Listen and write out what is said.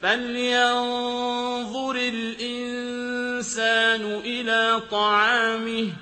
فَلْيَنظُرِ الْإِنسَانُ إِلَىٰ طَعَامِهِ